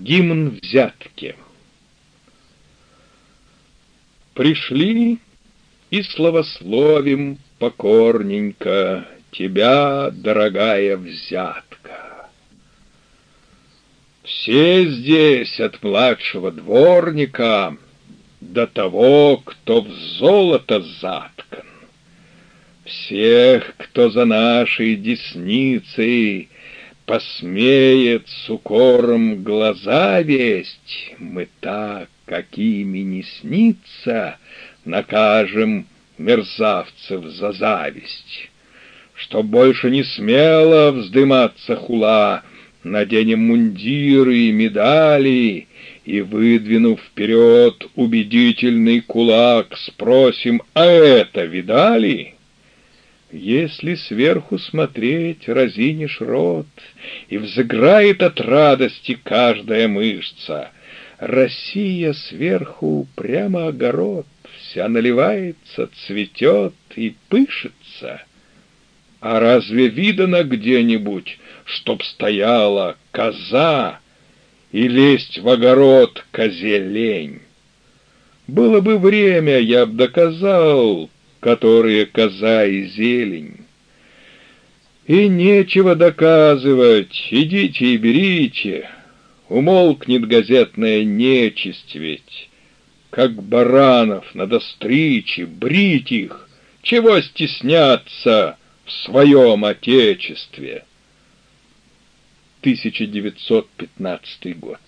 Гимн взятки. Пришли и славословим покорненько Тебя, дорогая взятка. Все здесь, от младшего дворника До того, кто в золото заткан. Всех, кто за нашей десницей Посмеет с укором глаза весть, Мы так, какими не снится, Накажем мерзавцев за зависть. Что больше не смело вздыматься хула, Наденем мундиры и медали, И, выдвинув вперед убедительный кулак, Спросим, а это видали? Если сверху смотреть, разинешь рот, И взыграет от радости каждая мышца. Россия сверху прямо огород, Вся наливается, цветет и пышется. А разве видано где-нибудь, Чтоб стояла коза И лезть в огород козе лень? Было бы время, я б доказал, которые коза и зелень. И нечего доказывать, идите и берите, Умолкнет газетная нечисть ведь, Как баранов надо стричь и брить их, Чего стесняться в своем отечестве? 1915 год